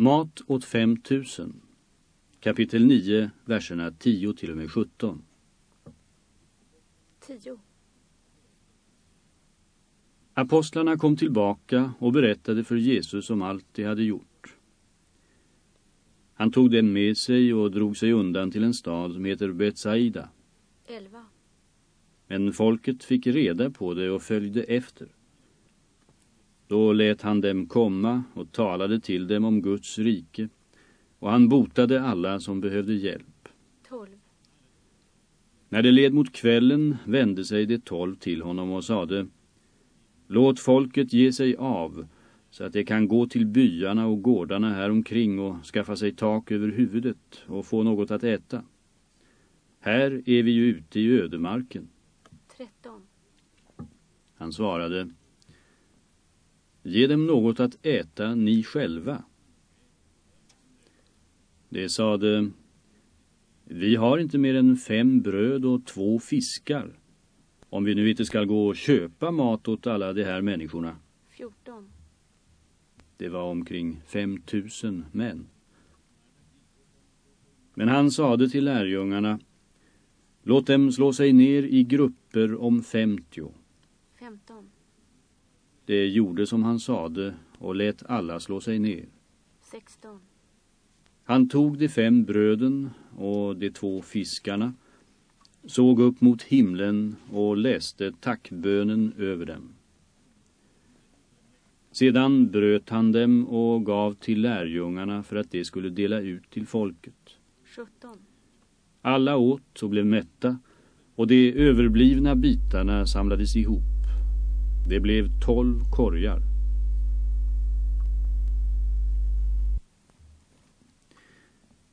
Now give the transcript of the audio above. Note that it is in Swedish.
Mat åt 5000. Kapitel 9, verserna 10 till och med 17. 10. Apostlarna kom tillbaka och berättade för Jesus om allt de hade gjort. Han tog dem med sig och drog sig undan till en stad som heter Betsaida. 11. Men folket fick reda på det och följde efter. Då lät han dem komma och talade till dem om Guds rike och han botade alla som behövde hjälp. 12. När det led mot kvällen vände sig de tolv till honom och sade Låt folket ge sig av så att de kan gå till byarna och gårdarna här omkring och skaffa sig tak över huvudet och få något att äta. Här är vi ju ute i ödemarken. 13. Han svarade Ge dem något att äta ni själva. Det sade Vi har inte mer än fem bröd och två fiskar. Om vi nu inte ska gå och köpa mat åt alla de här människorna. 14. Det var omkring 5000 män. Men han sade till lärjungarna Låt dem slå sig ner i grupper om 50. 15. Det gjorde som han sade och lät alla slå sig ner. 16. Han tog de fem bröden och de två fiskarna, såg upp mot himlen och läste tackbönen över dem. Sedan bröt han dem och gav till lärjungarna för att de skulle dela ut till folket. 17. Alla åt och blev mätta och de överblivna bitarna samlades ihop. Det blev tolv korgar.